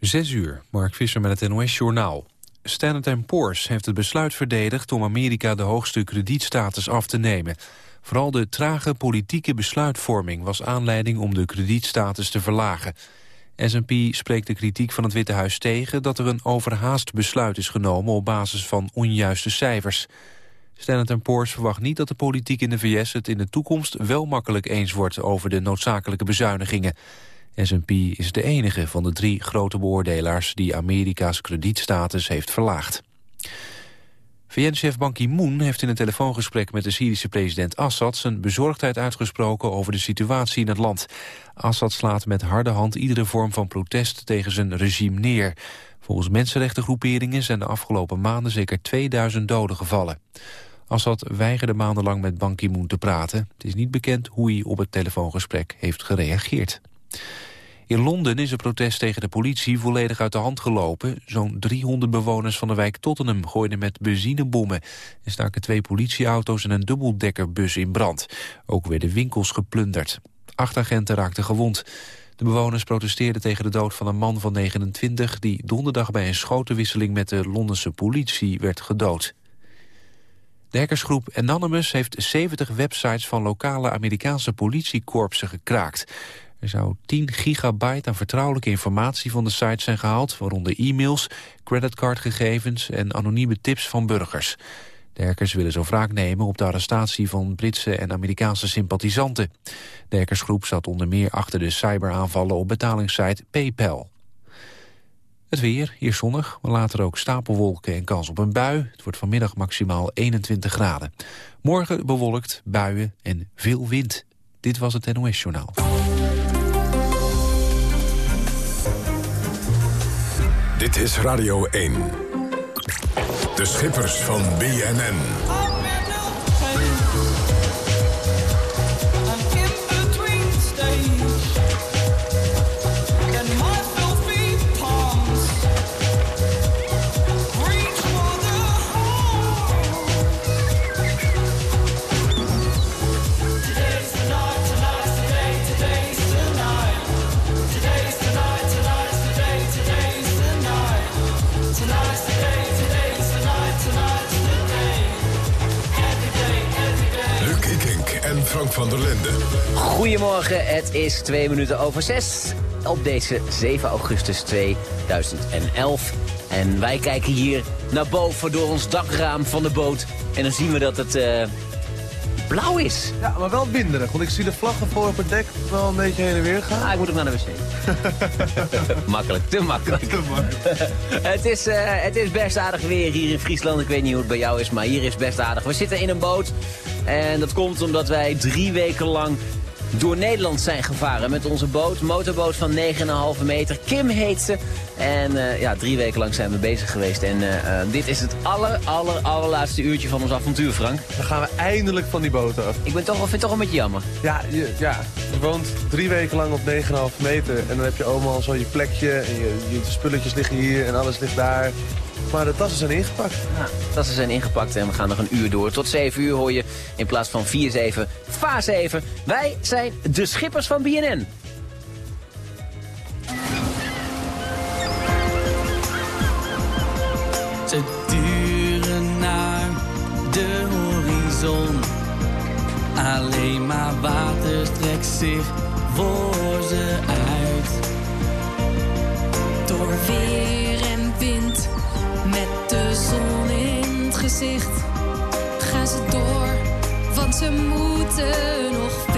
Zes uur, Mark Visser met het NOS-journaal. Standard Poor's heeft het besluit verdedigd om Amerika de hoogste kredietstatus af te nemen. Vooral de trage politieke besluitvorming was aanleiding om de kredietstatus te verlagen. S&P spreekt de kritiek van het Witte Huis tegen dat er een overhaast besluit is genomen op basis van onjuiste cijfers. Standard Poor's verwacht niet dat de politiek in de VS het in de toekomst wel makkelijk eens wordt over de noodzakelijke bezuinigingen. S&P is de enige van de drie grote beoordelaars die Amerika's kredietstatus heeft verlaagd. VN-chef Ban Ki-moon heeft in een telefoongesprek met de Syrische president Assad zijn bezorgdheid uitgesproken over de situatie in het land. Assad slaat met harde hand iedere vorm van protest tegen zijn regime neer. Volgens mensenrechtengroeperingen zijn de afgelopen maanden zeker 2000 doden gevallen. Assad weigerde maandenlang met Ban Ki-moon te praten. Het is niet bekend hoe hij op het telefoongesprek heeft gereageerd. In Londen is het protest tegen de politie volledig uit de hand gelopen. Zo'n 300 bewoners van de wijk Tottenham gooiden met benzinebommen. Er staken twee politieauto's en een dubbeldekkerbus in brand. Ook werden winkels geplunderd. Acht agenten raakten gewond. De bewoners protesteerden tegen de dood van een man van 29... die donderdag bij een schotenwisseling met de Londense politie werd gedood. De hackersgroep Anonymous heeft 70 websites van lokale Amerikaanse politiekorpsen gekraakt. Er zou 10 gigabyte aan vertrouwelijke informatie van de site zijn gehaald... waaronder e-mails, creditcardgegevens en anonieme tips van burgers. De hackers willen zo wraak nemen op de arrestatie van Britse en Amerikaanse sympathisanten. De hackersgroep zat onder meer achter de cyberaanvallen op betalingssite PayPal. Het weer, hier zonnig, maar later ook stapelwolken en kans op een bui. Het wordt vanmiddag maximaal 21 graden. Morgen bewolkt, buien en veel wind. Dit was het NOS Journaal. Dit is Radio 1. De schippers van BNN. Goedemorgen, het is twee minuten over zes op deze 7 augustus 2011. En wij kijken hier naar boven door ons dakraam van de boot. En dan zien we dat het uh, blauw is. Ja, maar wel winderig, want ik zie de vlaggen voor op het dek wel een beetje heen en weer gaan. Ah, ik moet ook naar de wc. makkelijk, te makkelijk. te makkelijk. het, is, uh, het is best aardig weer hier in Friesland. Ik weet niet hoe het bij jou is, maar hier is best aardig. We zitten in een boot en dat komt omdat wij drie weken lang door Nederland zijn gevaren met onze boot. Motorboot van 9,5 meter. Kim heet ze. En uh, ja, drie weken lang zijn we bezig geweest. En uh, uh, dit is het aller, aller, allerlaatste uurtje van ons avontuur, Frank. Dan gaan we eindelijk van die boot af. Ik ben toch, vind het toch een beetje jammer. Ja, je, ja, je woont drie weken lang op 9,5 meter. En dan heb je allemaal zo je plekje. En je, je spulletjes liggen hier en alles ligt daar. Maar de tassen zijn ingepakt. Ja, de tassen zijn ingepakt en we gaan nog een uur door. Tot 7 uur hoor je in plaats van 4-7, fa 7. Wij zijn de schippers van BNN. Ze duren naar de horizon. Alleen maar water strekt zich voor ze uit. Gezicht gaan ze door, want ze moeten nog ver.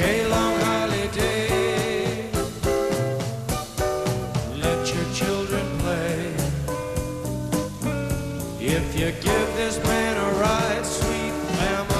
Long holiday. Let your children play. If you give this man a ride, sweet family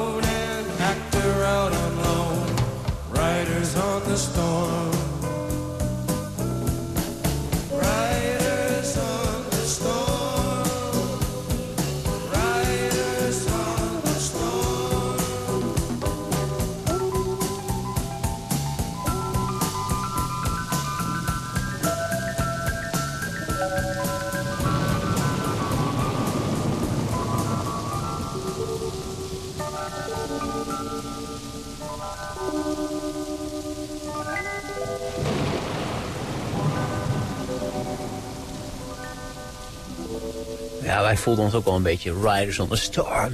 wij voelden ons ook wel een beetje riders on the storm.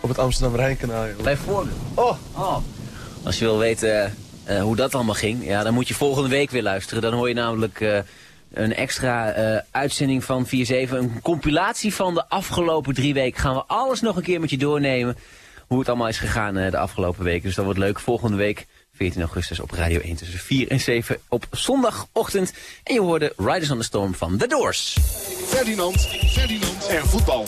Op het Amsterdam-Rijnkanaal. joh. Bijvoorbeeld. Oh, Oh. Als je wil weten eh, hoe dat allemaal ging, ja, dan moet je volgende week weer luisteren. Dan hoor je namelijk eh, een extra eh, uitzending van 4-7. Een compilatie van de afgelopen drie weken. Gaan we alles nog een keer met je doornemen. Hoe het allemaal is gegaan eh, de afgelopen weken. Dus dat wordt leuk. Volgende week, 14 augustus, op Radio 1 tussen 4 en 7 op zondagochtend. En je hoorde Riders on the Storm van The Doors. Ferdinand, Ferdinand en voetbal.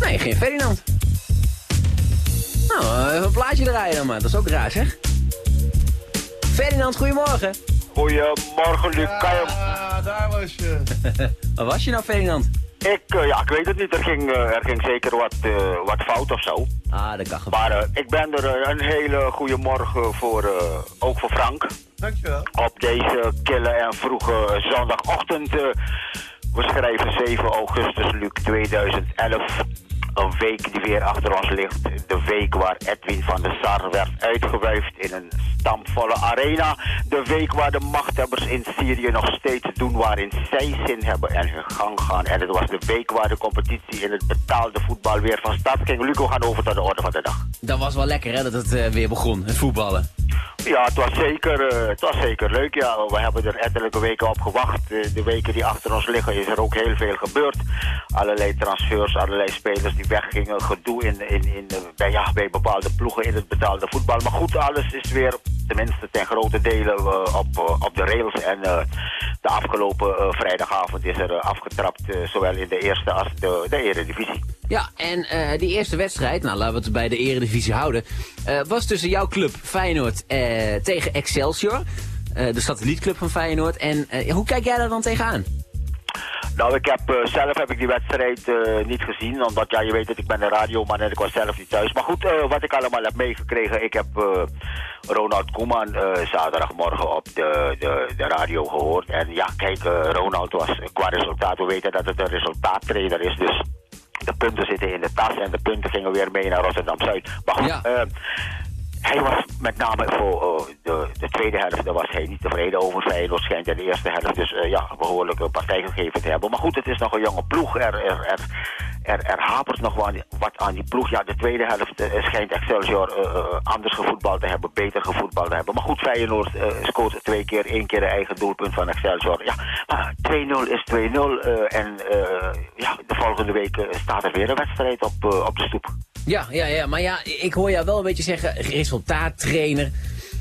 Nee, geen Ferdinand. Nou, eh, even een plaatje draaien dan maar. Dat is ook raar, zeg. Ferdinand, goedemorgen. Goedemorgen, Luc. Je- Ah, daar was je. Waar was je nou, Ferdinand? Ik, eh, ja, ik weet het niet. Er ging, eh, er ging zeker wat, eh, wat fout of zo. Ah, dat kan gebeuren. Maar ik ben er een hele goede morgen voor, eh, ook voor Frank. Dankjewel. Op deze kille en vroege zondagochtend. We schrijven 7 augustus, Luc 2011. Een week die weer achter ons ligt. De week waar Edwin van der Sar werd uitgewuifd in een stampvolle arena. De week waar de machthebbers in Syrië nog steeds doen waarin zij zin hebben en hun gang gaan. En het was de week waar de competitie in het betaalde voetbal weer van start ging. Luc, we gaan over tot de orde van de dag. Dat was wel lekker, hè, dat het eh, weer begon, het voetballen. Ja, het was, zeker, eh, het was zeker leuk. Ja. We hebben er ettelijke weken op gewacht. Eh, de weken die achter ons liggen is er ook heel veel gebeurd. Allerlei transfers, allerlei spelers die weggingen. Gedoe in, in, in, bij, ja, bij bepaalde ploegen in het betaalde voetbal. Maar goed, alles is weer, tenminste ten grote delen, eh, op, eh, op de rails. En eh, de afgelopen vrijdagavond is er afgetrapt, zowel in de eerste als de, de eredivisie. Ja, en die eerste wedstrijd, nou laten we het bij de eredivisie houden, was tussen jouw club Feyenoord tegen Excelsior. de satellietclub van Feyenoord. En hoe kijk jij daar dan tegenaan? Nou, ik heb, eh, zelf heb ik die wedstrijd eh, niet gezien, omdat ja, je weet dat ik ben een radioman en ik was zelf niet thuis. Maar goed, eh, wat ik allemaal heb meegekregen, ik heb eh, Ronald Koeman zaterdagmorgen op de, de, de radio gehoord. En ja, kijk, Ronald was qua resultaat, we weten dat het een resultaattrainer is, dus de punten zitten in de tas en de punten gingen weer mee naar Rotterdam-Zuid. Maar goed, Ja. Hij was met name voor eh, de, de tweede helft, daar was hij niet tevreden over. Feyenoord schijnt in de eerste helft dus eh, ja, behoorlijk een partij gegeven te hebben. Maar goed, het is nog een jonge ploeg. Er, er, er, er, er hapert nog wat, aan die ploeg. Ja, de tweede helft eh, schijnt Excelsior anders gevoetbald te hebben, beter gevoetbald te hebben. Maar goed, Feyenoord scoort twee keer, één keer een eigen doelpunt van Excelsior. Ja, maar 2-0 is 2-0 eh, en ja, de volgende week staat er weer een wedstrijd op, op de stoep. Ja, ja, ja, maar ja, ik hoor jou wel een beetje zeggen, resultaattrainer.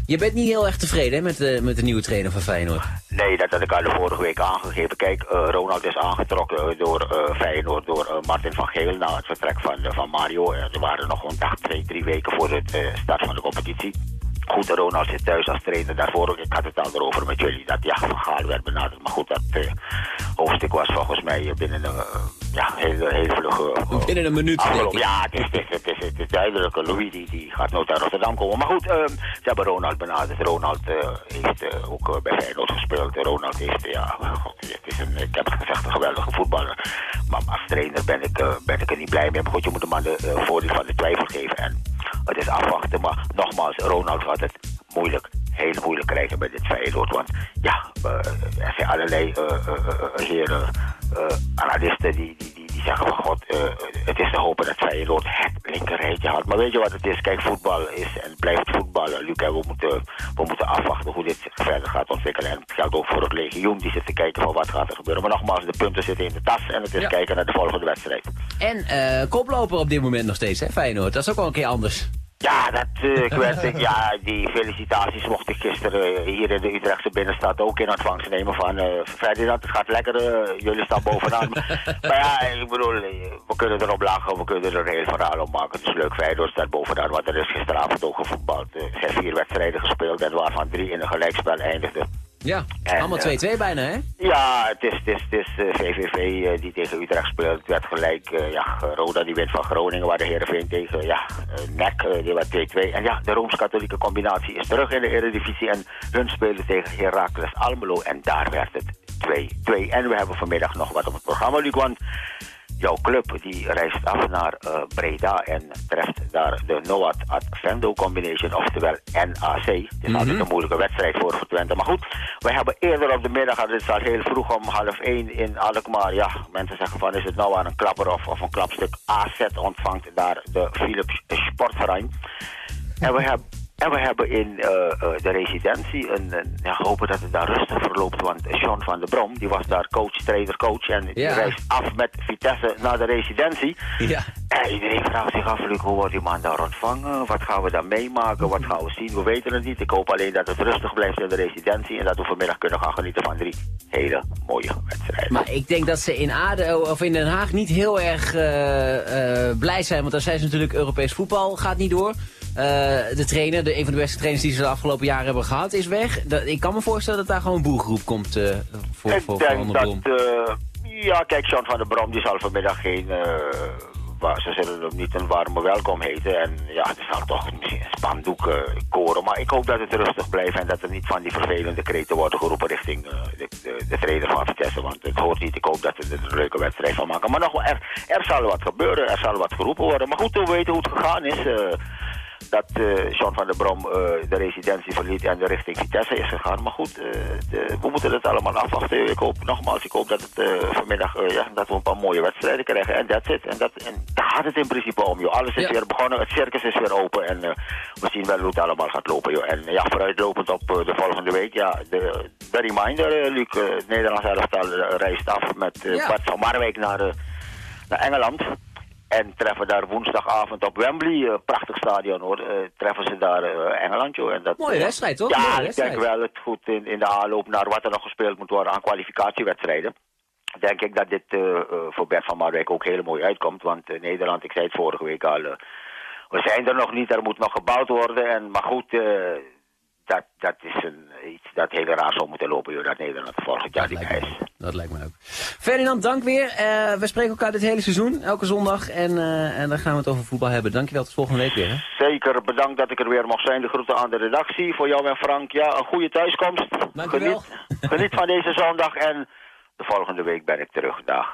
Je bent niet heel erg tevreden hè, met, de, met de nieuwe trainer van Feyenoord. Nee, dat had ik al de vorige week aangegeven. Kijk, eh, Ronald is aangetrokken eh, door eh, Feyenoord, door eh, Martin van Geel na het vertrek van, eh, van Mario. Eh, er waren nog een dag, twee, drie weken voor eh, start van de competitie. Goed, Ronald zit thuis als trainer daarvoor. Ik had het al erover met jullie dat ja, Van Gaal werd benaderd. Maar goed, dat eh, hoofdstuk was volgens mij binnen een eh, ja, heel, heel vlug... eh, Binnen een minuut, afgelopen. Ja, het is, het, is, het, is, het is duidelijk. Louis die, die gaat nooit naar Rotterdam komen. Maar goed, ehm, ze hebben Ronald benaderd. Ronald heeft ook bij Feyenoord gespeeld. Ronald heeft, ja, god, het is een, ik heb het gezegd, een geweldige voetballer. Maar als trainer ben ik, ben ik er niet blij mee. Maar goed, je moet hem aan de voordeel van de twijfel geven. En het is afwachten. Maar nogmaals, Ronald gaat het moeilijk, heel moeilijk krijgen bij dit Feyenoord. Want ja, eh, er zijn allerlei eh, eh, eh, heren, eh, analisten die zeggen van god, eh, het is te hopen dat Feyenoord het linkerrijtje had. Maar weet je wat het is? Kijk, voetbal is en blijft voetballen. Luc, en we moeten, we moeten afwachten hoe dit zich verder gaat ontwikkelen. En het geldt ook voor het legioen, die zit te kijken van wat gaat er gebeuren. Maar nogmaals, de punten zitten in de tas en het is Ja. kijken naar de volgende wedstrijd. En eh, koploper op dit moment nog steeds, hè, Feyenoord. Dat is ook wel een keer anders. Ja, dat, eh, ik ja, die felicitaties mocht ik gisteren eh, hier in de Utrechtse binnenstad ook in ontvangst nemen van uh, Ferdinand, het gaat lekker, eh, jullie staan bovenaan. maar ja, ik bedoel, eh, we kunnen erop lachen, we kunnen er een heel verhaal op maken. Het is leuk, Feyenoord staat bovenaan, want er is gisteravond ook gevoetbald. Eh, Er zijn vier wedstrijden gespeeld en waarvan drie in een gelijkspel eindigden. Ja, En, allemaal eh, 2-2 bijna, hè? Ja, het is, het is, het is eh, VVV eh, die tegen Utrecht speelt. Het werd gelijk, eh, ja, Roda die wint van Groningen, waar de Heerenveen tegen, ja, eh, NEC, eh, die werd 2-2. En ja, de Rooms-Katholieke combinatie is terug in de Eredivisie en hun spelen tegen Heracles Almelo en daar werd het 2-2. En we hebben vanmiddag nog wat op het programma, Luc, want jouw club die reist af naar eh, Breda en treft daar de Noat Advendo combination, oftewel NAC. Het is altijd een moeilijke wedstrijd voor, voor Twente. Maar goed, we hebben eerder op de middag, het is al heel vroeg om half één in Alkmaar. Ja, mensen zeggen van is het nou aan een klapper of, of een klapstuk AZ ontvangt daar de Philips Sportverein. En we hebben... En we hebben in eh, eh, de residentie, een, een, ja, hopen dat het daar rustig verloopt, want Sean van der Brom, die was daar coach, trainer, coach, en die Ja. reist af met Vitesse naar de residentie. Ja. Ja, iedereen vraagt zich af, hoe wordt die man daar ontvangen? Wat gaan we dan meemaken? Wat gaan we zien? We weten het niet. Ik hoop alleen dat het rustig blijft in de residentie... en dat we vanmiddag kunnen gaan genieten van drie hele mooie wedstrijden. Maar ik denk dat ze in Aden of in Den Haag niet heel erg eh, blij zijn. Want daar zijn ze natuurlijk Europees voetbal gaat niet door. Eh, de trainer, de, een van de beste trainers die ze de afgelopen jaren hebben gehad, is weg. Dat, ik kan me voorstellen dat daar gewoon een boelgroep komt eh, voor, ik voor, denk dat... Eh, ja, kijk, John van der Brom die zal vanmiddag geen... ze zullen hem niet een warme welkom heten. En ja, er zal toch misschien een spandoek koren. Maar ik hoop dat het rustig blijft en dat er niet van die vervelende kreten worden geroepen richting de, de, de trainer van Vitesse. Want het hoort niet. Ik hoop dat we er een leuke wedstrijd van maken. Maar nog wel, er, er zal wat gebeuren. Er zal wat geroepen worden. Maar goed, we weten hoe het gegaan is. Dat eh John van der Brom eh, de residentie verliet en de richting Vitesse is gegaan. Maar goed, eh, de- we moeten het allemaal afwachten. Ik hoop nogmaals, ik hoop dat, het, vanmiddag, ja, dat we een paar mooie wedstrijden krijgen. En that's it. En, dat, en daar gaat het in principe om, joh. Alles is Ja. weer begonnen, het circus is weer open. En we zien wel hoe het allemaal gaat lopen, joh. En ja, vooruitlopend op de volgende week, ja, de, de reminder, Luc. het Nederlands elftal reist af met Ja. Bart van Marwijk naar, naar Engeland. En treffen daar woensdagavond op Wembley, eh, prachtig stadion hoor, eh, treffen ze daar eh, Engeland joh. En dat, Mooie wedstrijd, toch? Ja, ik denk wel het goed in, in de aanloop naar wat er nog gespeeld moet worden aan kwalificatiewedstrijden. Denk ik dat dit voor Bert van Marwijk ook heel mooi uitkomt. Want Nederland, ik zei het vorige week al, we zijn er nog niet, er moet nog gebouwd worden. En, maar goed, dat, dat is een, iets dat heel raar zou moeten lopen, joh, dat Nederland volgend jaar Dat niet is. dat lijkt me ook. Ferdinand, dank weer. Eh, we spreken elkaar dit hele seizoen, elke zondag. En, eh, en dan gaan we het over voetbal hebben. Dankjewel, tot volgende week weer. Hè? Zeker, bedankt dat ik er weer mocht zijn. De groeten aan de redactie. Voor jou en Frank, ja, een goede thuiskomst. Dankjewel. Geniet, geniet van deze zondag en de volgende week ben ik terug. Dag.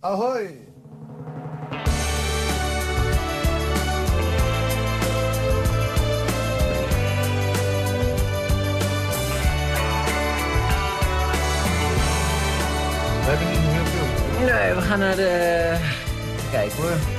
Ahoy! Gaan naar de... Kijk hoor.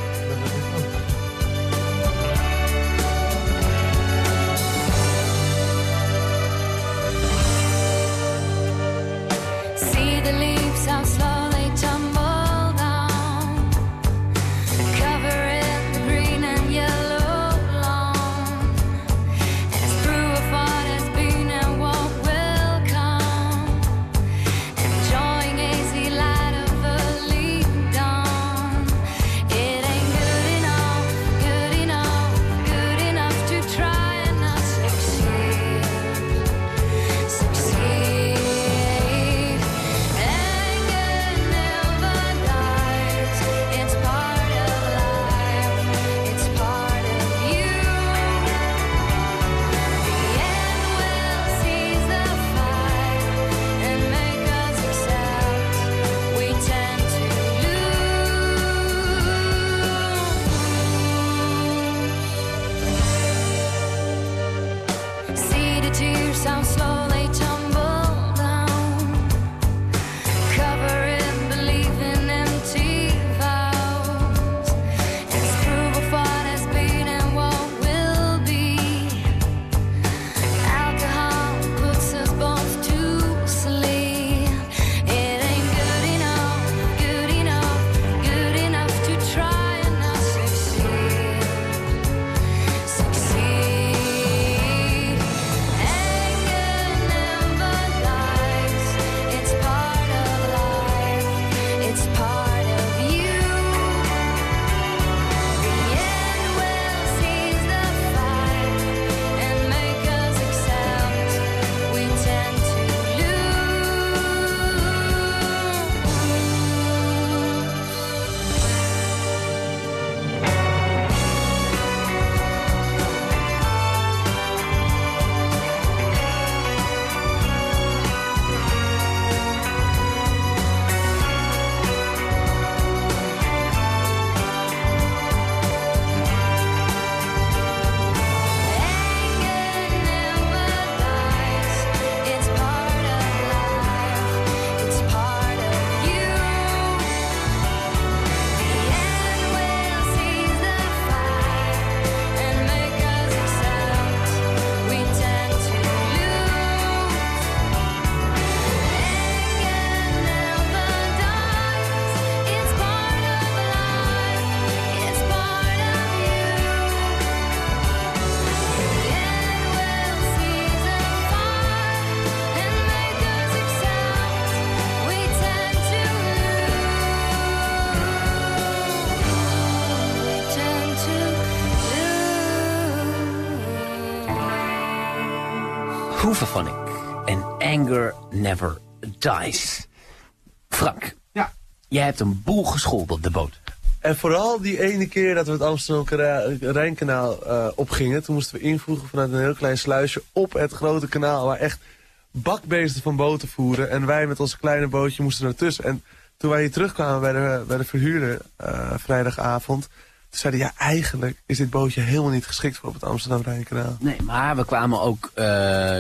Hooverphonic en Anger Never Dies. Frank, Ja. jij hebt een boel geschoold op de boot. En vooral die ene keer dat we het Amsterdam-Rijnkanaal eh opgingen... toen moesten we invoegen vanuit een heel klein sluisje op het grote kanaal... waar echt bakbeesten van boten voeren. En wij met ons kleine bootje moesten ertussen. En toen wij hier terugkwamen bij de, bij de verhuurder eh, vrijdagavond... toen zeiden ja, eigenlijk is dit bootje helemaal niet geschikt voor op het Amsterdam-Rijnkanaal. Nee, maar we kwamen ook eh,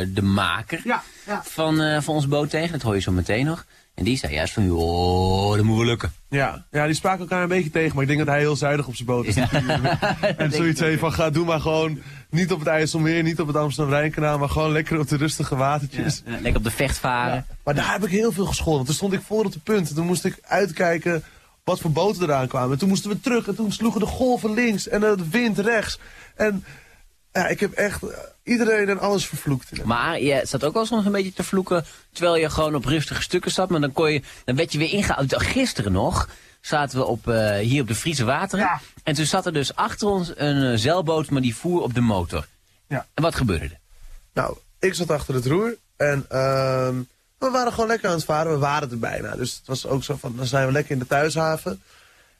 de maker Ja, ja. Van, eh, van ons boot tegen. Dat hoor je zo meteen nog. En die zei juist van, oh, dat moet wel lukken. Ja, ja, die spraken elkaar een beetje tegen, maar ik denk dat hij heel zuinig op zijn boot is. en zoiets heeft van, ga, doe maar gewoon niet op het IJsselmeer, niet op het Amsterdam-Rijnkanaal, maar gewoon lekker op de rustige watertjes. Ja, lekker op de vecht varen. Maar daar heb ik heel veel gescholden, want toen stond ik voor op de punt. En toen moest ik uitkijken wat voor boten eraan kwamen. En toen moesten we terug en toen sloegen de golven links en de wind rechts. En ja, ik heb echt eh, iedereen en alles vervloekt. Maar je zat ook wel soms een beetje te vloeken terwijl je gewoon op rustige stukken zat. Maar dan, kon je, dan werd je weer ingehaald. Gisteren nog zaten we op, eh, hier op de Friese wateren. En toen zat er dus achter ons een eh, zeilboot, maar die voer op de motor. Ja. En wat gebeurde er? Nou, ik zat achter het roer en ehm, we waren gewoon lekker aan het varen. We waren er bijna. Dus het was ook zo van, dan zijn we lekker in de thuishaven.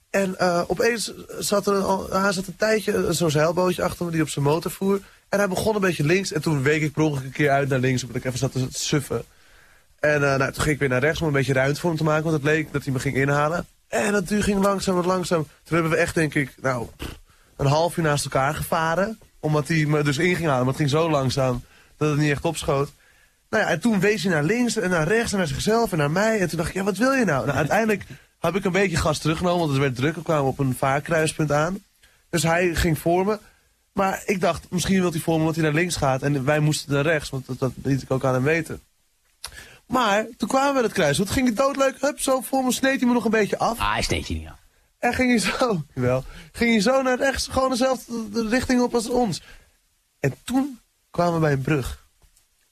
En eh, opeens zat er al, hij zat een tijdje zo'n zeilbootje achter me die op zijn motor voer. En hij begon een beetje links. En toen week ik per een keer uit naar links, omdat ik even zat te suffen. En eh, nou, toen ging ik weer naar rechts om een beetje ruimte voor hem te maken. Want het leek dat hij me ging inhalen. En het duur ging langzaam wat langzaam. Toen hebben we echt, denk ik, nou, een half uur naast elkaar gevaren. Omdat hij me dus in ging halen. Maar het ging zo langzaam dat het niet echt opschoot. Nou ja, en toen wees hij naar links en naar rechts en naar zichzelf en naar mij. En toen dacht ik, ja, wat wil je nou? Nou, uiteindelijk heb ik een beetje gas teruggenomen, want het werd druk. We kwamen op een vaarkruispunt aan. Dus hij ging voor me. Maar ik dacht, misschien wil hij voor me omdat hij naar links gaat. En wij moesten naar rechts, want dat, dat liet ik ook aan hem weten. Maar toen kwamen we het kruispunt. ging het doodleuk, hup, zo voor me sneed hij me nog een beetje af. Ah, hij sneed je niet af. En ging hij zo, wel, ging hij zo naar rechts, gewoon dezelfde richting op als ons. En toen kwamen we bij een brug.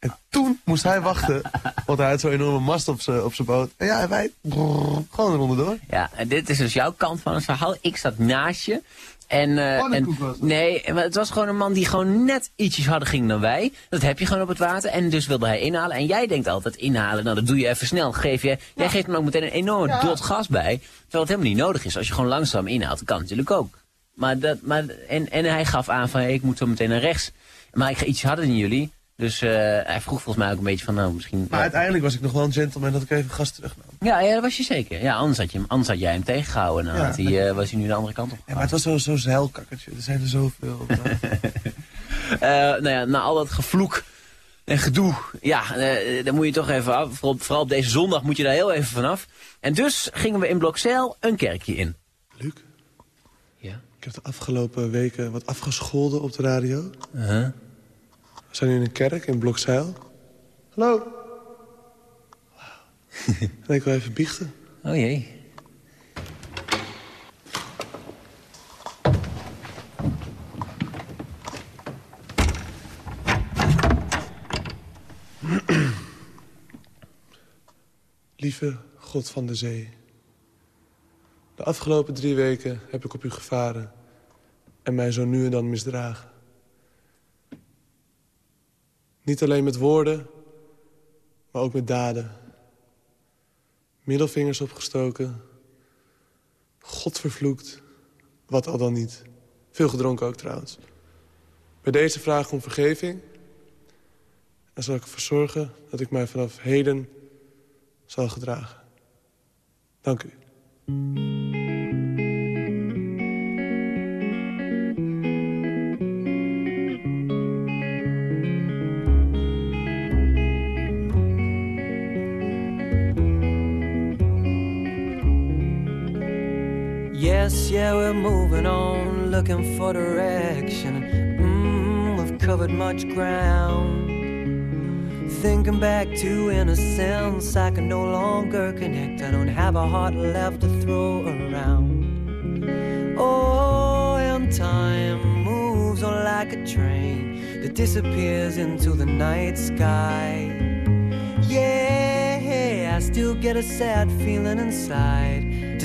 En toen moest hij wachten, want hij had zo'n enorme mast op zijn op zijn boot. En ja, en wij brrr, gewoon eronder door. Ja, en dit is dus jouw kant van het verhaal. Ik zat naast je. En, eh, Pannenkoek en-. Nee, maar het was gewoon een man die gewoon net ietsjes harder ging dan wij. Dat heb je gewoon op het water. En dus wilde hij inhalen. En jij denkt altijd inhalen, nou dat doe je even snel. Geef je, Jij geeft hem ook meteen een enorme dot gas bij. Terwijl het helemaal niet nodig is. Als je gewoon langzaam inhaalt, dat kan natuurlijk ook. Maar dat, maar, en, en hij gaf aan van, hey, ik moet zo meteen naar rechts. Maar ik ga iets harder dan jullie. Dus eh, hij vroeg volgens mij ook een beetje van, nou misschien... Maar uiteindelijk was ik nog wel een gentleman dat ik even gas terugnam. Ja, ja, dat was je zeker. Ja, anders had, je hem, anders had jij hem tegengehouden. En dan Ja. had hij, eh, was hij nu de andere kant op Ja, maar het was zo'n zo zeilkakkertje. Er zijn er zoveel. Eh, nou ja, na al dat gevloek en gedoe, ja, eh daar moet je toch even af. Vooral, vooral op deze zondag moet je daar heel even vanaf. En dus gingen we in Blokzeil een kerkje in. Luc, Ja. ik heb de afgelopen weken wat afgescholden op de radio. Uh-huh. We zijn nu in een kerk in Blokzeil. Hallo. en ik wil even biechten. Oh jee. Lieve God van de zee. De afgelopen drie weken heb ik op u gevaren en mij zo nu en dan misdragen. Niet alleen met woorden, maar ook met daden. Middelvingers opgestoken. God vervloekt, wat al dan niet. Veel gedronken ook trouwens. Bij deze vraag om vergeving... en zal ik ervoor zorgen dat ik mij vanaf heden zal gedragen. Dank u. Yeah, we're moving on, looking for direction. Mm, we've covered much ground. Thinking back to innocence, I can no longer connect. I don't have a heart left to throw around. Oh, and time moves on like a train that disappears into the night sky. Yeah, I still get a sad feeling inside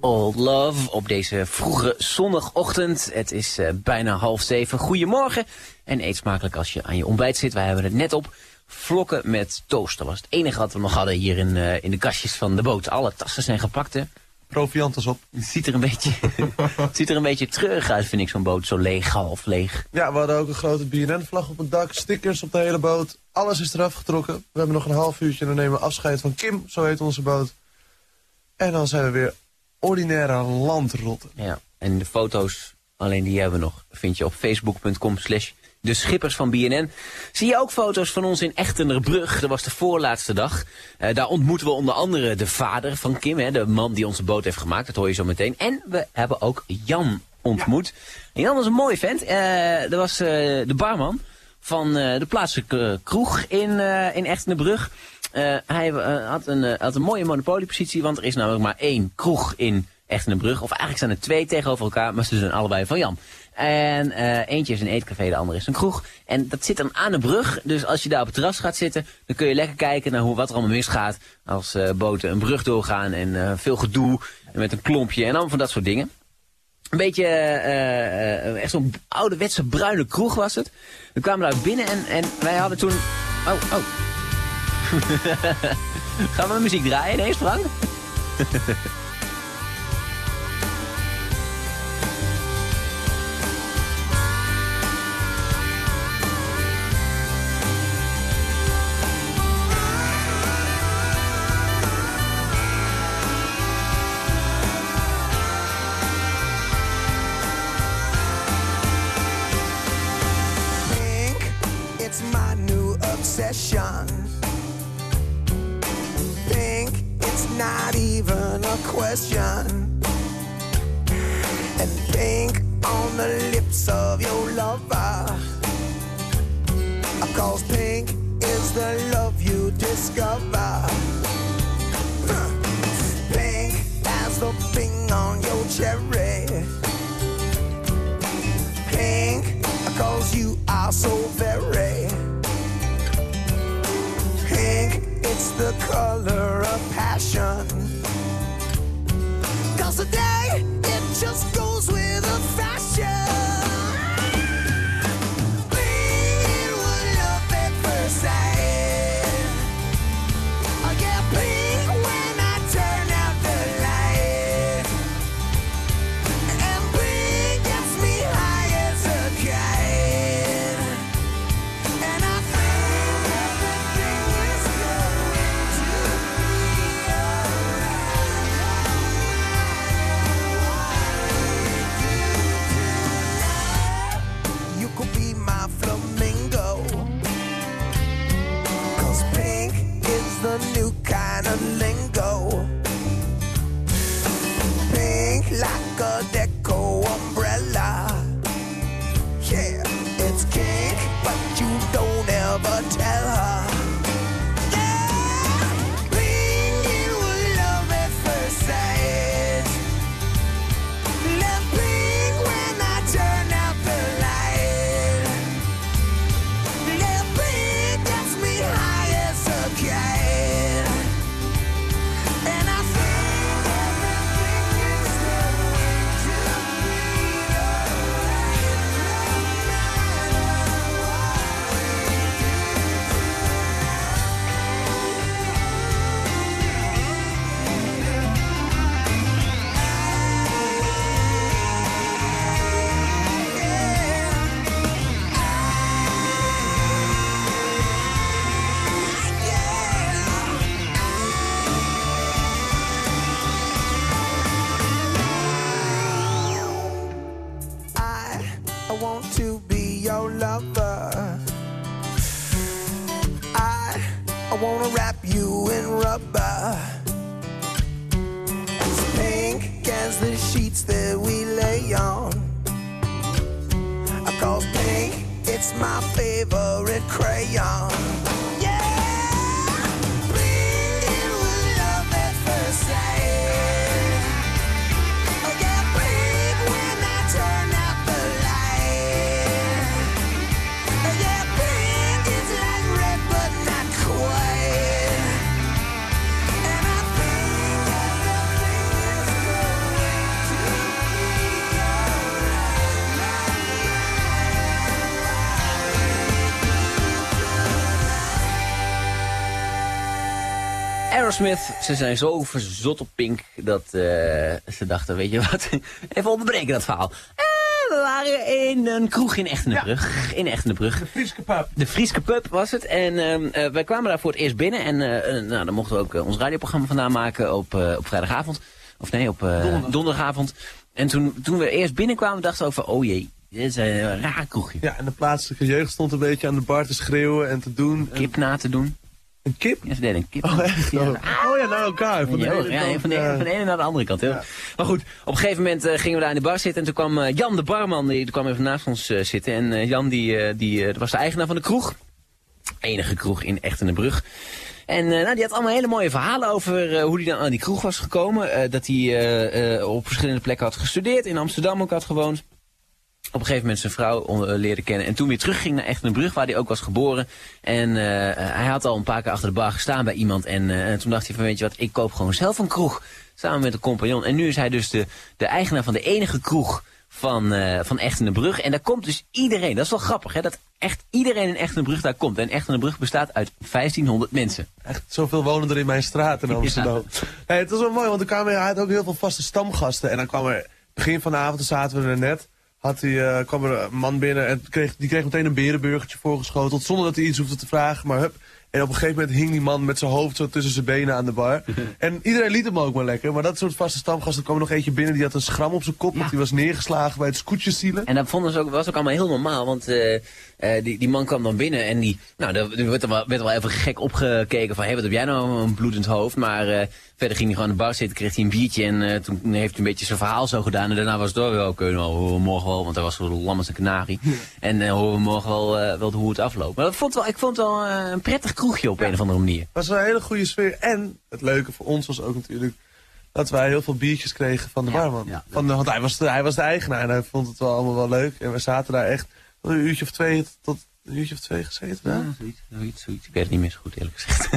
Old Love op deze vroege zondagochtend. Het is eh, bijna half zeven. Goedemorgen. En eet smakelijk als je aan je ontbijt zit. Wij hebben het net op. Vlokken met toast. Dat was het enige wat we nog hadden hier in, eh, in de kastjes van de boot. Alle tassen zijn gepakt, hè? Proviant op. Het ziet er een beetje, ziet er een beetje treurig uit, vind ik, zo'n boot. Zo leeg, half leeg. Ja, we hadden ook een grote BNN-vlag op het dak, stickers op de hele boot. Alles is eraf getrokken. We hebben nog een half uurtje en dan nemen we afscheid van Kim, zo heet onze boot. En dan zijn we weer ordinaire landrotten. Ja, en de foto's, alleen die hebben we nog, vind je op facebook.com slash de schippers van BNN. Zie je ook foto's van ons in Echtenerbrug. Dat was de voorlaatste dag. Eh, daar ontmoeten we onder andere de vader van Kim, hè, de man die onze boot heeft gemaakt. Dat hoor je zo meteen. En we hebben ook Jan ontmoet. Jan was een mooie vent. Eh dat was eh, de barman van de plaatselijke kroeg in, in Echtenerbrug. Eh, hij eh, had, een, eh, had een mooie monopoliepositie, want er is namelijk maar één kroeg in Echtenenbrug. Of eigenlijk zijn er twee tegenover elkaar, maar ze zijn allebei van Jan. En eentje is een eetcafé, de andere is een kroeg. En dat zit dan aan de brug, dus als je daar op het terras gaat zitten... dan kun je lekker kijken naar hoe, wat er allemaal misgaat... als boten een brug doorgaan en veel gedoe met een klompje en allemaal van dat soort dingen. Een beetje, echt zo'n ouderwetse bruine kroeg was het. We kwamen daar binnen en, en wij hadden toen... Oh, oh. Gaan we muziek draaien ineens, Frank? Obsession. It's not even a question. And pink on the lips of your lover. Cause pink is the love you discover. Pink as the thing on your cherry pink Cause you are so very Pink, it's the color of passion. Cause today, it just goes with the fashion my favorite crayon. Aerosmith, ze zijn zo verzot op Pink dat eh, ze dachten, weet je wat, even onderbreken dat verhaal. Eh, we waren in een kroeg in Echtenbrug. In Echtenbrug. De Frieske pub. De Frieske pub was het. En ehm, eh, wij kwamen daar voor het eerst binnen. En eh, nou, dan mochten we ook ons radioprogramma vandaan maken op, op vrijdagavond. Of nee, op donderdagavond. En toen, toen we eerst binnenkwamen dachten we van, oh jee, dit is een raar kroegje. Ja, en de plaatselijke jeugd stond een beetje aan de bar te schreeuwen en te doen. Kip na te doen. Een kip? Ja, ze deden een kip. Oh, echt? Ja, Oh, oh ja, naar elkaar. Van de Ja, ene ja, van, de, van de ene naar de andere kant. Heel. Maar goed, op een gegeven moment eh, gingen we daar in de bar zitten. En toen kwam eh, Jan de barman, die, die kwam even naast ons eh, zitten. En Jan die, die was de eigenaar van de kroeg. Enige kroeg in Echtenbrug. En eh, nou, die had allemaal hele mooie verhalen over hoe hij dan aan die kroeg was gekomen. Dat hij op verschillende plekken had gestudeerd. In Amsterdam ook had gewoond. Op een gegeven moment zijn vrouw eh, leerde kennen. En toen weer terugging naar Echtenbrug, waar hij ook was geboren. En eh, hij had al een paar keer achter de bar gestaan bij iemand. En, eh, en toen dacht hij van, weet je wat, ik koop gewoon zelf een kroeg. Samen met een compagnon. En nu is hij dus de, de eigenaar van de enige kroeg van, eh van Echtenbrug. En daar komt dus iedereen. Dat is wel grappig, hè. Dat echt iedereen in Echtenbrug daar komt. En Echtenbrug bestaat uit 1500 mensen. Echt zoveel wonen er in mijn straat in Amsterdam. Het was wel mooi, want er kwamen, hij had ook heel veel vaste stamgasten. En dan kwam er, begin van de avond, zaten we er net, had hij, eh, kwam er een man binnen en kreeg, die kreeg meteen een berenburgertje voorgeschoteld. Zonder dat hij iets hoefde te vragen, maar hup. En op een gegeven moment hing die man met zijn hoofd zo tussen zijn benen aan de bar. en iedereen liet hem ook maar lekker. Maar dat soort vaste stamgasten, er kwam nog eentje binnen, die had een schram op zijn kop. Want die was neergeslagen bij het scootjesielen. En dat vonden ze ook, was ook allemaal heel normaal, want eh, eh, die, die man kwam dan binnen en die, nou, er er werd er wel, werd er wel even gek opgekeken van, hé, wat heb jij nou een bloedend hoofd? Maar eh, verder ging hij gewoon aan de bar zitten, kreeg hij een biertje en eh, toen heeft hij een beetje zijn verhaal zo gedaan. En daarna was het door, wel, kunnen we horen we morgen wel, want hij was zo lam als een kanarie. En horen we morgen wel, wel hoe het afloopt. Maar dat vond wel, ik vond het wel een prettig kroegje op een of andere manier. Het was een hele goede sfeer. En het leuke voor ons was ook natuurlijk dat wij heel veel biertjes kregen van de barman. Van de, want hij was, de, hij was de eigenaar en hij vond het wel allemaal wel leuk. En we zaten daar echt een uurtje of twee tot een uurtje of twee gezeten. daar. Ja, zoiets, zoiets, zoiets. Ik weet het niet meer zo goed, eerlijk gezegd.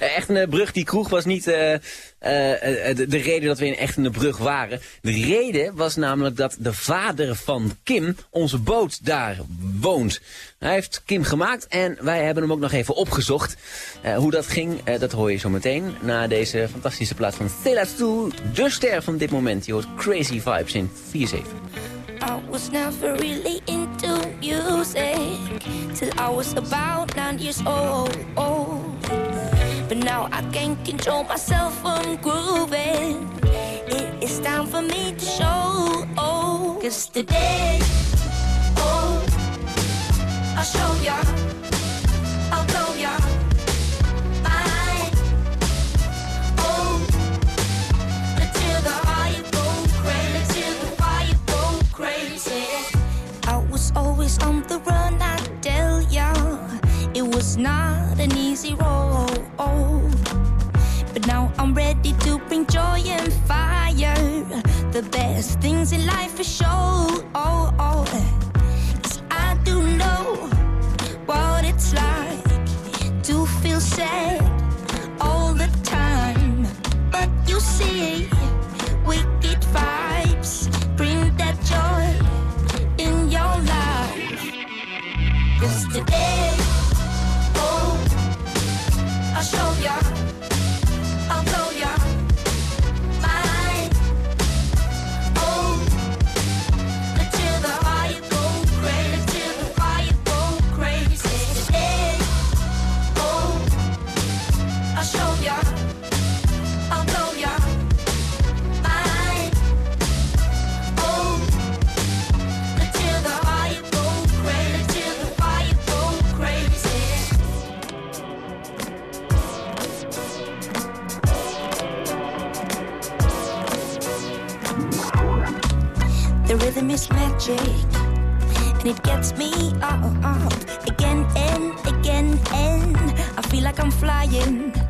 echt een brug, die kroeg was niet eh, eh, eh, de, de reden dat we in echt een brug waren. De reden was namelijk dat de vader van Kim onze boot daar woont. Hij heeft Kim gemaakt en wij hebben hem ook nog even opgezocht. Eh, hoe dat ging, eh, dat hoor je zo meteen. Na deze fantastische plaat van Thela Stoel, de ster van dit moment. Je hoort Crazy Vibes in 4-7. I was never really into music till I was about nine years old. But now I can't control myself from grooving. It is time for me to show. Cause today, oh, I'll show ya, on the run, I tell ya. It was not an easy road. But now I'm ready to bring joy and fire. The best things in life are sure. Oh, today, magic, and it gets me up again and again, and I feel like I'm flying.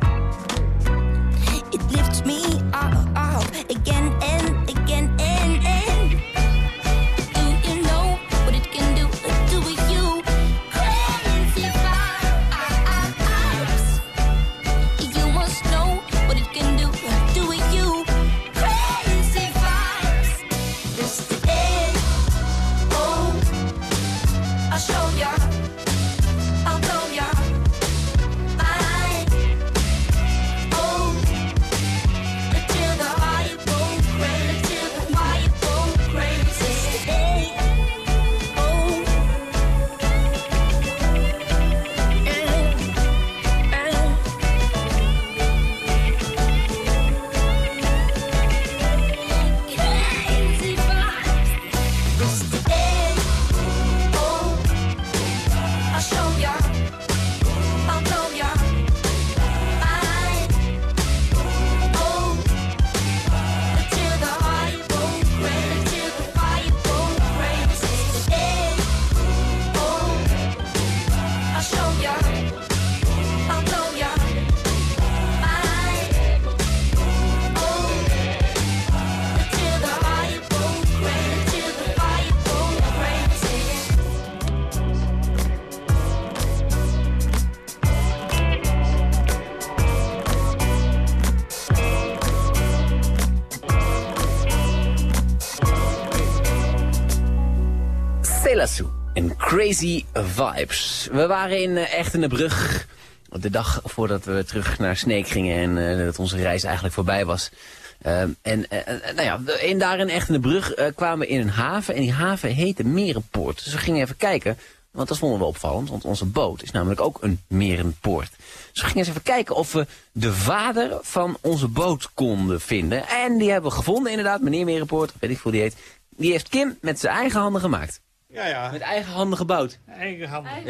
Vibes. We waren in uh, Echtenbrug de dag voordat we terug naar Sneek gingen en eh, dat onze reis eigenlijk voorbij was. Ehm, en eh, eh, nou ja, in, daar in eh, kwamen we in een haven en die haven heette Merenpoort. Dus we gingen even kijken, want dat vonden we opvallend, want onze boot is namelijk ook een merenpoort. Dus we gingen eens even kijken of we de vader van onze boot konden vinden. En die hebben we gevonden inderdaad, meneer Merenpoort, weet ik veel die heet. Die heeft Kim met zijn eigen handen gemaakt. Ja, ja. Met eigen handen gebouwd. Eigen handen.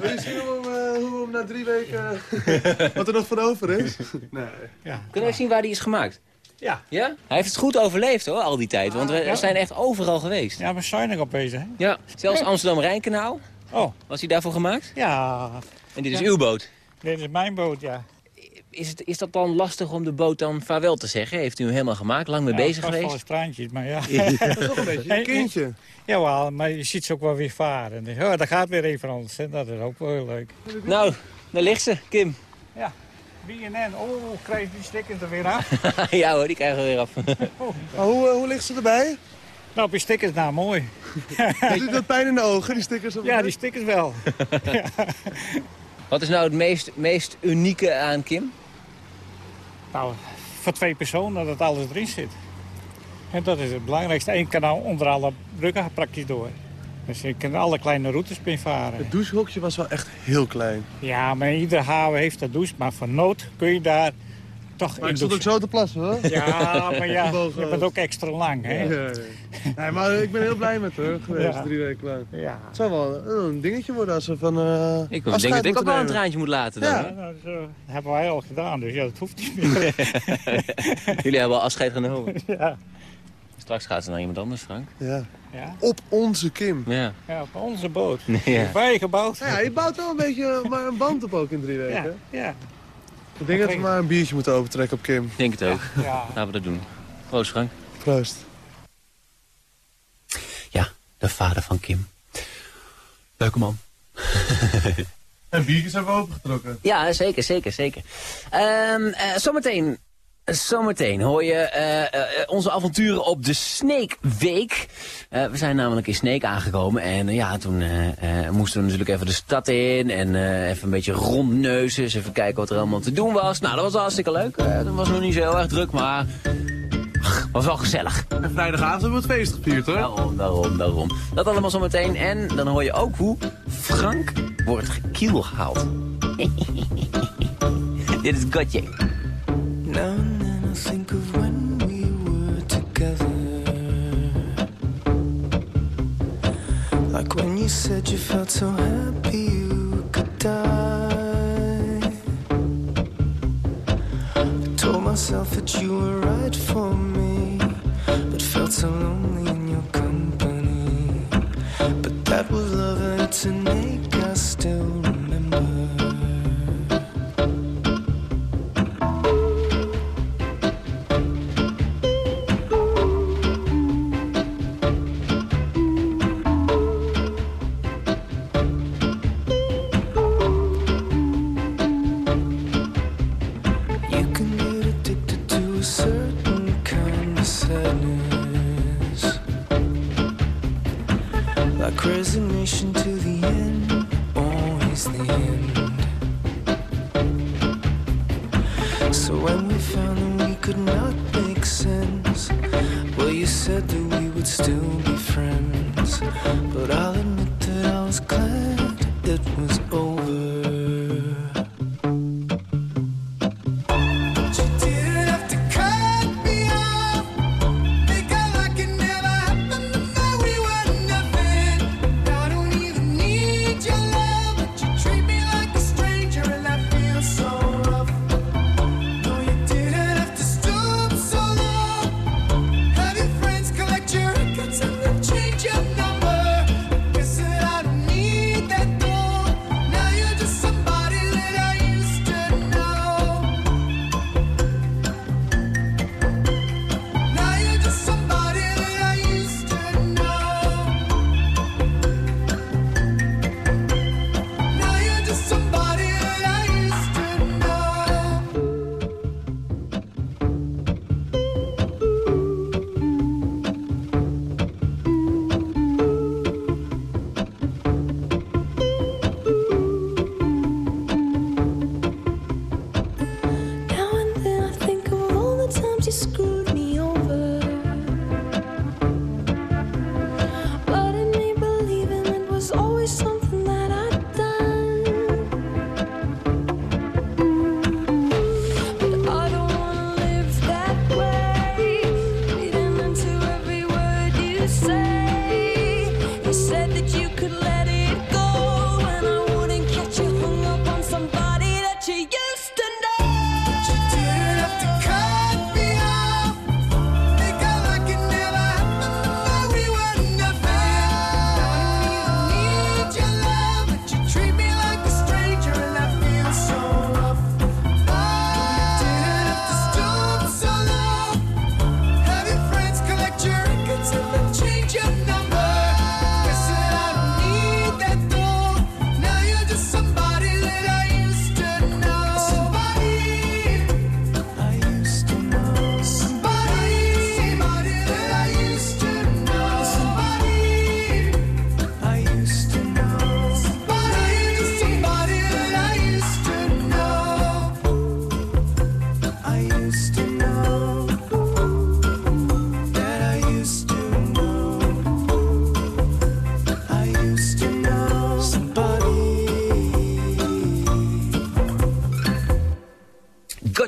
Wil je zien hoe we, hem, eh, hoe we hem na drie weken... wat er nog van over is? Nee. Ja. Kunnen we zien waar die is gemaakt? Ja. Ja? Hij heeft het goed overleefd hoor, al die tijd. Want we ja. zijn echt overal geweest. Ja, we zijn er op bezig. hè? Ja, zelfs Amsterdam-Rijnkanaal. Oh. Was hij daarvoor gemaakt? Ja. En dit is Ja. uw boot. Dit is mijn boot, ja. Is, het, is dat dan lastig om de boot dan vaarwel te zeggen? Heeft u hem helemaal gemaakt? Lang mee ja, bezig het was wel geweest? een strandje, maar ja. Dat is toch een beetje een kindje. Jawel, maar je ziet ze ook wel weer varen. Dus, oh, daar gaat weer een van ons. Hè. Dat is ook wel heel leuk. Nou, daar ligt ze, Kim. Ja. BNN. Oh, krijg je die stickers er weer af? ja hoor, die krijgen we weer af. Maar hoe, eh, hoe ligt ze erbij? Nou, op je stickers nou, mooi. Doet dat pijn in de ogen, die stickers? Op Ja, die stickers wel. Wat is nou het meest, meest unieke aan Kim? Nou, voor twee personen dat alles erin zit. En dat is het belangrijkste. Eén kanaal onder alle bruggen praktisch door. Dus je kan alle kleine routes mee varen. Het douchehokje was wel echt heel klein. Ja, maar iedere haven heeft dat douche. Maar voor nood kun je daar toch Maar in ik stond ook zo te plassen hoor. Ja, maar ja, je bent ook extra lang, hè? Ja, ja. Nee, maar ik ben heel blij met haar geweest, Ja. drie weken lang. Ja. Het zou wel eh, een dingetje worden als we van eh Ik denk dat ik ook wel een traantje moet laten dan. Ja. Nou, dat hebben wij al gedaan, dus ja, dat hoeft niet meer. Jullie hebben al afscheid genomen. ja. Straks gaat ze naar iemand anders, Frank. Ja. Ja. Op onze Kim. Ja. ja, op onze boot. Ja. Wij gebouwd. Ja, je bouwt wel een beetje maar een band op ook in drie weken. Ja, ja. Ik denk dat we maar een biertje moeten opentrekken op Kim. Ik denk het ook. Ja. Laten we dat doen. Proost, Frank. Proost. Ja, de vader van Kim. Leuke man. En biertjes hebben we opengetrokken. Ja, zeker, zeker, zeker. Ehm eh, zometeen, zometeen hoor je eh, eh, onze avonturen op de Snake Week. Eh, we zijn namelijk in Sneek aangekomen en ja, toen eh, eh, moesten we natuurlijk even de stad in en eh, even een beetje rondneuzen, even kijken wat er allemaal te doen was. Nou, dat was hartstikke leuk. Eh dat was nog niet zo heel erg druk, maar ach, was wel gezellig. En vrijdagavond hebben we het feest gevierd hoor. Daarom, daarom, daarom. Dat allemaal zometeen. En dan hoor je ook hoe Frank wordt gekielhaald. Dit is Gotje. Now when you said you felt so happy you could die.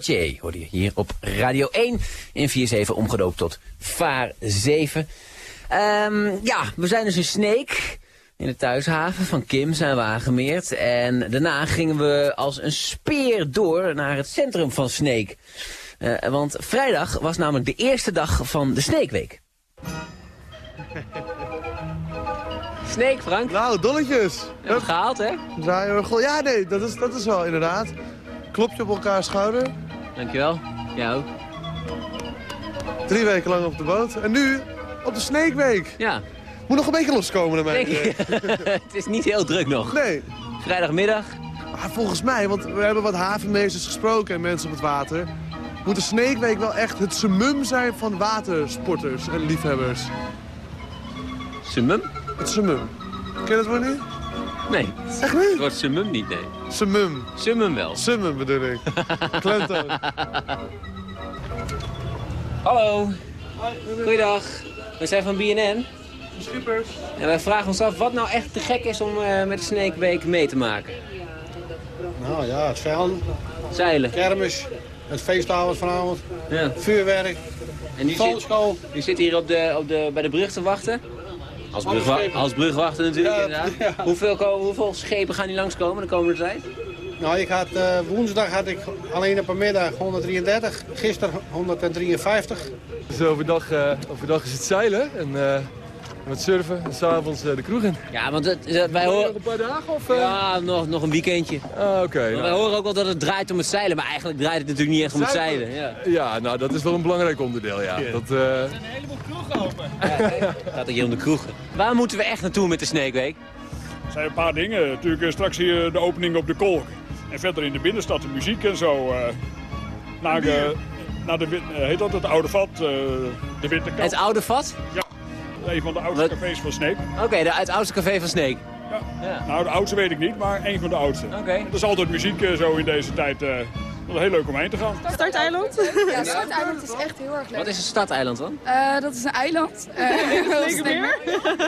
Gauthier hoorde je hier op Radio 1 in 47 omgedoopt tot Vaar 7. Ehm, ja, we zijn dus in Sneek. In de thuishaven van Kim zijn we aangemeerd. En daarna gingen we als een speer door naar het centrum van Sneek. Eh, want vrijdag was namelijk de eerste dag van de Sneekweek. Sneek, Frank. Nou, dolletjes. Heb je gehaald, hè? Ja, nee, dat is, dat is wel inderdaad. Klop je op elkaar schouder. Dankjewel. Jij ook. Drie weken lang op de boot. En nu op de Sneekweek. Ja. Moet nog een beetje loskomen naar mij. Het is niet heel druk nog. Nee. Vrijdagmiddag. Ah, volgens mij, want we hebben wat havenmeesters gesproken en mensen op het water. Moet de Sneekweek wel echt het summum zijn van watersporters en liefhebbers. Summum? Het summum. Ken je dat woord niet? Nee. Echt niet? Het wordt summum niet, nee. Summum. Summum wel. Summum bedoel ik. Klemtoon. Hallo. Goeiedag. We zijn van BNN. Schippers. En wij vragen ons af wat nou echt te gek is om eh, met de Snake Week mee te maken. Nou ja, het veilen, Zeilen. kermis, het feestavond vanavond, Ja. vuurwerk, En nu zit, u zit hier op de, op de, bij de brug te wachten. Als, Alle brugwa schepen. als brugwachter natuurlijk, Ja, inderdaad. ja. Hoeveel, hoeveel schepen gaan die langskomen de komende tijd? Nou, ik had, eh, woensdag had ik alleen op een middag 133, gisteren 153. Dus overdag, eh, overdag is het zeilen. En, eh, wat surfen en s'avonds uh, de kroeg in. Ja, want het, uh, wij horen... Nog een paar dagen of... Uh... Ja, nog, nog een weekendje. Ah, oké. Okay, nou. Wij horen ook wel dat het draait om het zeilen, maar eigenlijk draait het natuurlijk niet echt om het zeilen. Ja, ja nou dat is wel een belangrijk onderdeel, ja. Dat, Er zijn een heleboel kroegen open. Ja, het gaat hier om de kroegen. Waar moeten we echt naartoe met de Snake Week? Er zijn een paar dingen. Natuurlijk straks hier de opening op de Kolk. En verder in de binnenstad de muziek en zo. naar de, naar de, heet dat het Oude Vat, de Witte Het Oude Vat? Ja. Een van de oudste Wat? cafés van Sneek. Oké, okay, het oudste café van Sneek. Ja. ja. Nou, de oudste weet ik niet, maar één van de oudste. Oké. Okay. Er is altijd muziek uh, zo in deze tijd. Uh, dat is heel leuk om heen te gaan. Starteiland? Ja, Starteiland is echt heel erg leuk. Wat is een stadeiland dan? Uh, dat is een eiland. Uh, meer.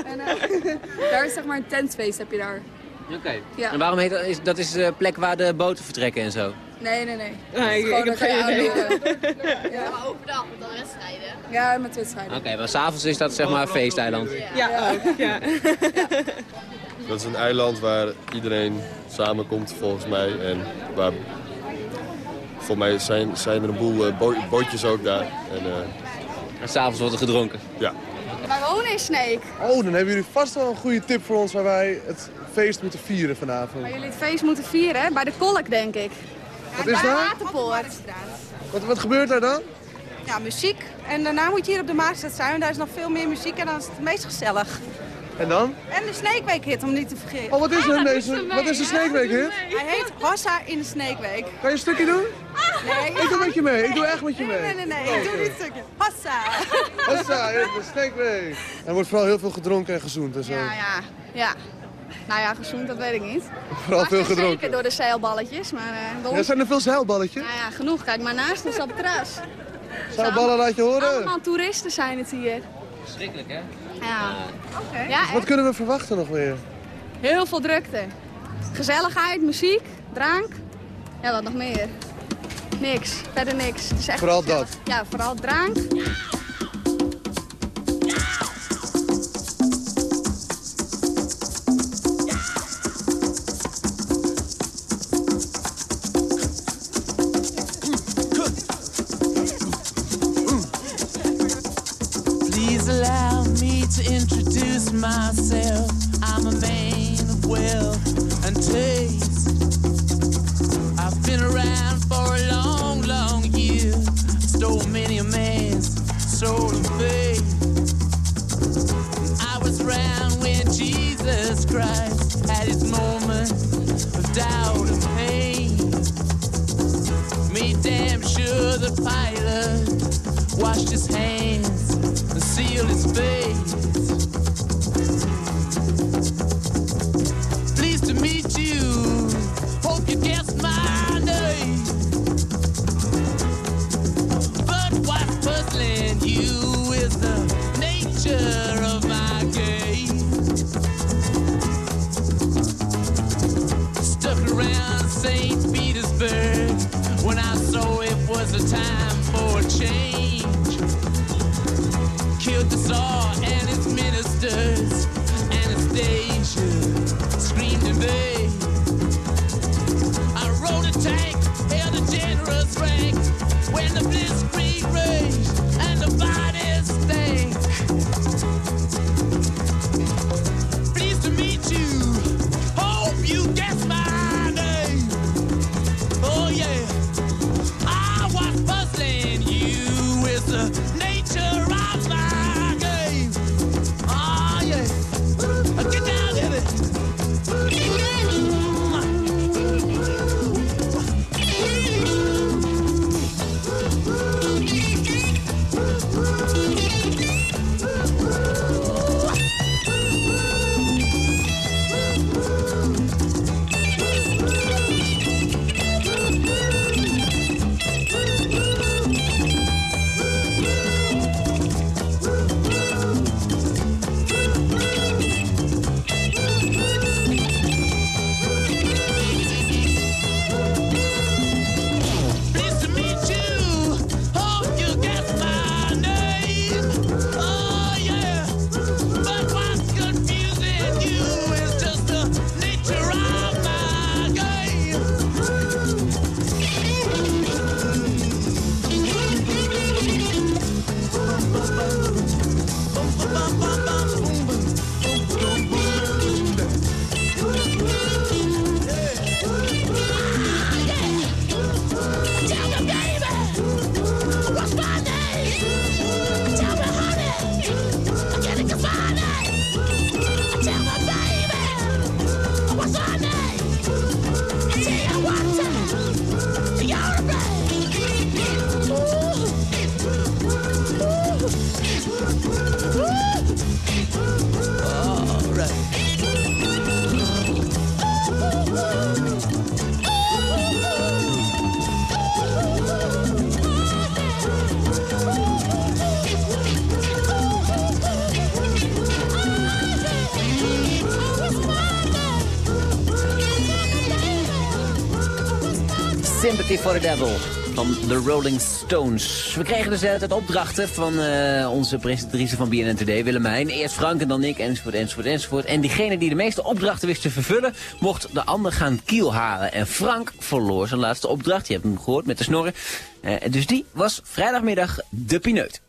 en, daar is zeg maar een tentfeest heb je daar. Oké. Okay. Ja. En waarom heet dat? Is, dat is de plek waar de boten vertrekken en zo? Nee, nee, nee. nee ik, ik heb geen idee. Ja, maar overdag met dan wedstrijden. Ja, met wedstrijden. Oké, okay, maar s'avonds is dat zeg maar een feesteiland. Ja, ja ook. Ja. Dat is een eiland waar iedereen samenkomt volgens mij. En waar, volgens mij zijn, zijn er een boel uh, bo bootjes ook daar. En, uh, en s'avonds wordt er gedronken? Ja. Wij wonen in Sneek. Oh, dan hebben jullie vast wel een goede tip voor ons waar wij het feest moeten vieren vanavond. Waar jullie het feest moeten vieren? Bij de Kolk, denk ik. Wat is daar? Waterpoort. Wat, wat gebeurt daar dan? Ja, muziek. En daarna moet je hier op de Maasstad zijn. Daar is nog veel meer muziek en dan is het het meest gezellig. En dan? En de Snake Week hit, om niet te vergeten. Oh, wat is er deze? Wat is de Snake Week hit? Hij heet Hossa in de Snake Week. Kan je een stukje doen? Nee, ik doe met je mee. Ik doe echt met je mee. Nee, nee, nee. Ik doe niet een stukje. Hossa. Hossa, in de Snake Week. Er wordt vooral heel veel gedronken en gezoend en zo. Ja, ja. Ja. Nou ja, gezoend, dat weet ik niet. Vooral veel gedronken. Zeker door de zeilballetjes, maar... Uh, ja, zijn er veel zeilballetjes? Nou ja, genoeg. Kijk maar naast ons op het terras. Zeilballen laat je horen? Allemaal toeristen zijn het hier. Verschrikkelijk, hè? Ja. Oké. Okay. Ja, dus wat kunnen we verwachten nog weer? Heel veel drukte. Gezelligheid, muziek, drank. Ja, wat nog meer? Niks. Verder niks. Het is echt vooral gezellig. dat? Ja, vooral drank. For the Devil van The Rolling Stones. We kregen dus het opdrachten van eh, onze presentatrice van BNN Today, Willemijn. Eerst Frank en dan ik, enzovoort, enzovoort, enzovoort. En diegene die de meeste opdrachten wist te vervullen, mocht de ander gaan kiel halen. En Frank verloor zijn laatste opdracht, je hebt hem gehoord, met de snorren. Eh, dus die was vrijdagmiddag de pineut.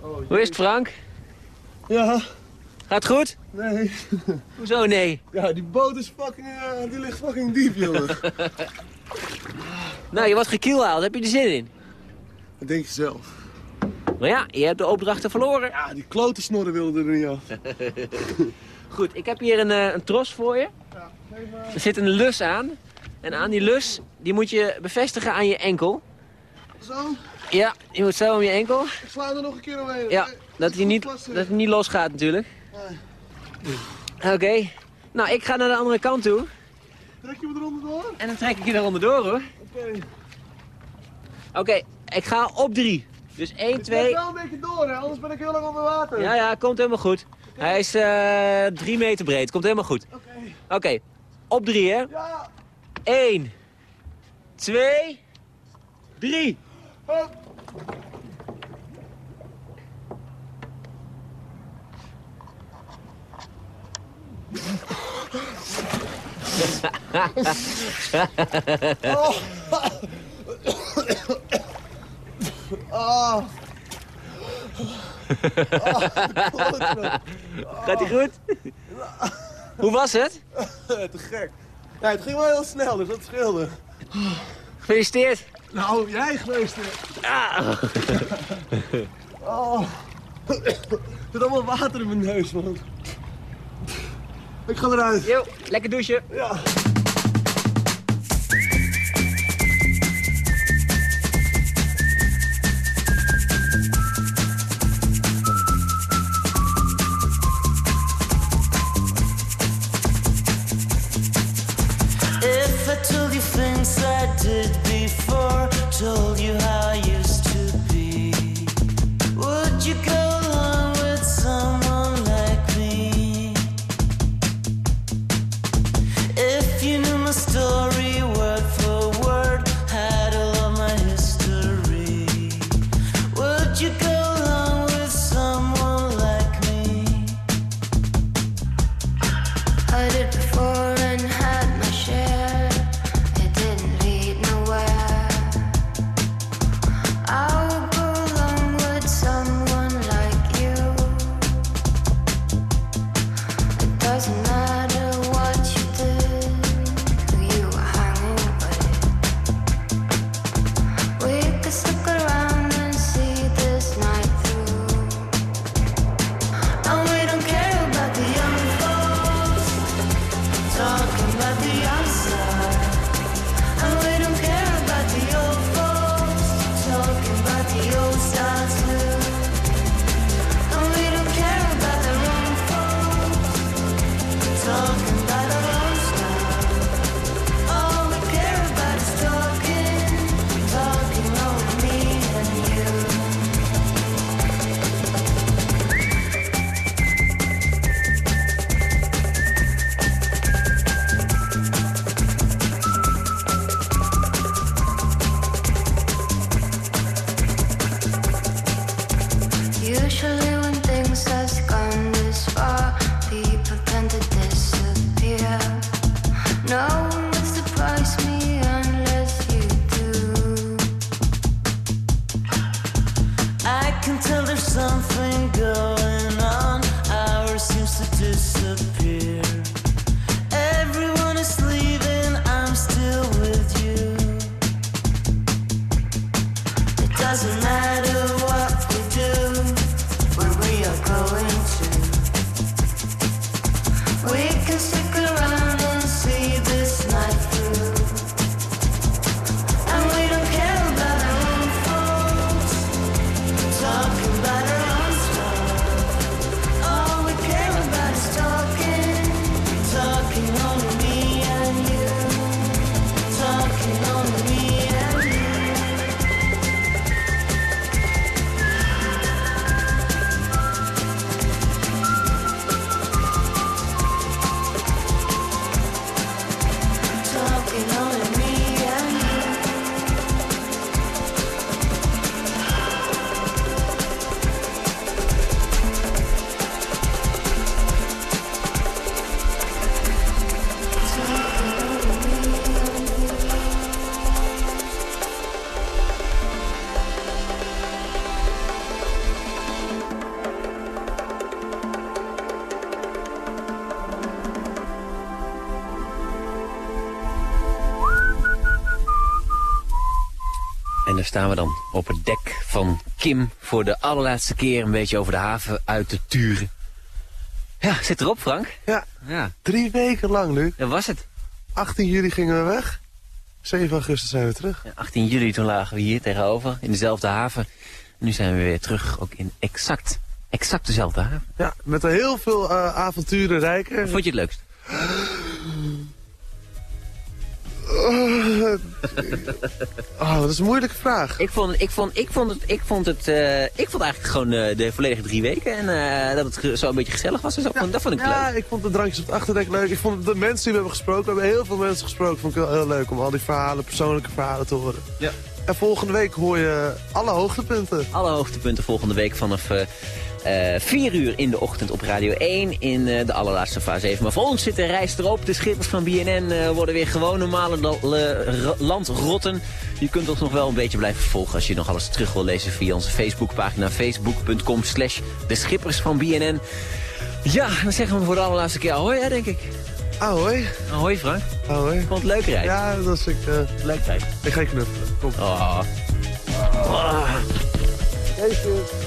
Hoe is het, Frank? Ja. Gaat het goed? Nee. Hoezo nee? Ja, die boot is fucking, eh, die ligt fucking diep, jongen. Nou, je wordt gekielhaald. Heb je er zin in? Dat denk je zelf. Maar ja, je hebt de opdrachten verloren. Ja, die klote snorren wilden er niet af. Goed, ik heb hier een, eh, een tros voor je. Er zit een lus aan. En aan die lus, die moet je bevestigen aan je enkel. Zo, Ja, je moet zo om je enkel. ik sla er nog een keer omheen. Ja, dat hij niet, dat hij niet losgaat natuurlijk. Oké. Nou, ik ga naar de andere kant toe. Trek je me eronder door? En dan trek ik je eronder door, hoor. Oké. Oké, ik ga op drie. Dus 1, Ik trek 2... wel een beetje door, hè, anders ben ik heel lang onder water. Ja, ja, komt helemaal goed. Hij is eh drie meter breed. Komt helemaal goed. Oké. Oké, op drie, hè? Ja. 1, 2, 3. Hup. Oh. Ah. Gaat hij goed? Hoe was het? Te gek. Ja, het ging wel heel snel, dus dat scheelde. Gefeliciteerd. Nou, jij geweest. hè. Ah. Oh. Er zit allemaal water in mijn neus, man. Ik ga eruit. Yo, lekker douchen. Ja. En daar staan we dan op het dek van Kim voor de allerlaatste keer een beetje over de haven uit te turen. Ja, zit erop Frank? Ja, Ja, drie weken lang, Luc. dat was het. 18 juli gingen we weg. 7 augustus zijn we terug. Ja, 18 juli toen lagen we hier tegenover in dezelfde haven. Nu zijn we weer terug, ook in exact, exact dezelfde haven. Ja, met heel veel eh, avonturen rijker. Wat vond je het leukst? Eh, oh, dat is een moeilijke vraag. Ik vond, ik vond, ik vond het, ik vond het, eh, ik vond eigenlijk gewoon eh, de volledige drie weken. En eh, dat het zo een beetje gezellig was. Vond- dat vond ik Ja, leuk. ik vond de drankjes op het achterdek leuk. Ik vond de mensen die we hebben gesproken, we hebben heel veel mensen gesproken. Vond ik wel heel leuk om al die verhalen, persoonlijke verhalen te horen. Ja. En volgende week hoor je alle hoogtepunten. Alle hoogtepunten volgende week vanaf eh 4 uur in de ochtend op Radio 1 in eh, de allerlaatste fase 7. Maar voor ons zit de reis erop. De schippers van BNN eh, worden weer gewoon normale landrotten. Je kunt ons nog wel een beetje blijven volgen als je nog alles terug wil lezen via onze Facebookpagina. Facebook.com slash de schippers van BNN. Ja, dan zeggen we voor de allerlaatste keer ahoy, hè, denk ik. Ahoy. Ahoy, Frank. Ahoy. Vond het leuk rijden? Ja, dat was ik... eh, Leuk rijden. ik ga je knuffelen. Kom. Oh. Jezus.